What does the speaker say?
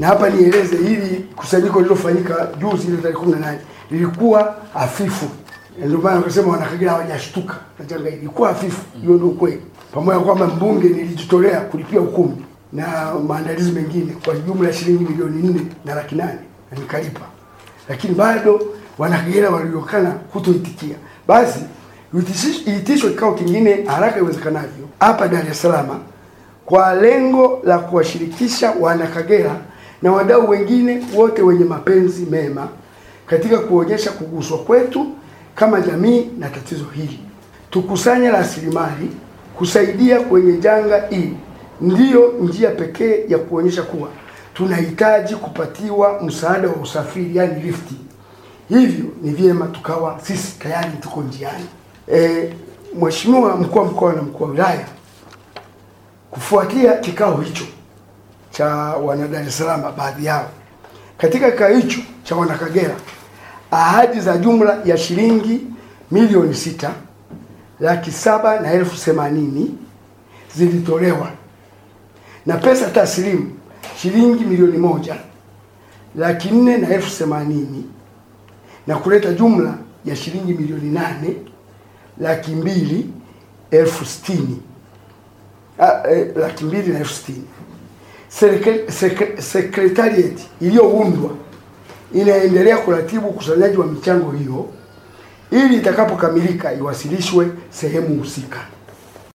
na hapa nieleze hili kusanyiko lilofanyika juzi ile tarehe 18 lilikuwa hafifu, ndio maana wakasema wanakagera hawajashtuka ilikuwa hafifu. Hiyo ndio kweli, pamoja na kwamba mbunge nilijitolea kulipia ukumbi na maandalizi mengine kwa jumla shilingi milioni nne na laki nane na nikalipa, lakini bado wanakagera waliokana kutoitikia. Basi iitishwe kikao kingine haraka iwezekanavyo hapa Dar es Salaam kwa lengo la kuwashirikisha wanakagera na wadau wengine wote wenye mapenzi mema katika kuonyesha kuguswa kwetu kama jamii na tatizo hili. Tukusanye rasilimali kusaidia kwenye janga hili, ndiyo njia pekee ya kuonyesha kuwa tunahitaji kupatiwa msaada wa usafiri, yani lifti. Hivyo ni vyema tukawa sisi tayari tuko njiani. E, Mheshimiwa mkuu wa mkoa na mkuu wa wilaya kufuatia kikao hicho cha wana Dar es Salaam, baadhi yao katika kikao hicho cha wana Kagera, ahadi za jumla ya shilingi milioni sita laki saba na elfu themanini zilitolewa na pesa taslimu shilingi milioni moja laki nne na elfu themanini na kuleta jumla ya shilingi milioni nane laki mbili elfu sitini Ah, eh, laki mbili na elfu sitini. Serikali- sek- Secretariat iliyoundwa inaendelea kuratibu ukusanyaji wa michango hiyo ili itakapokamilika iwasilishwe sehemu husika.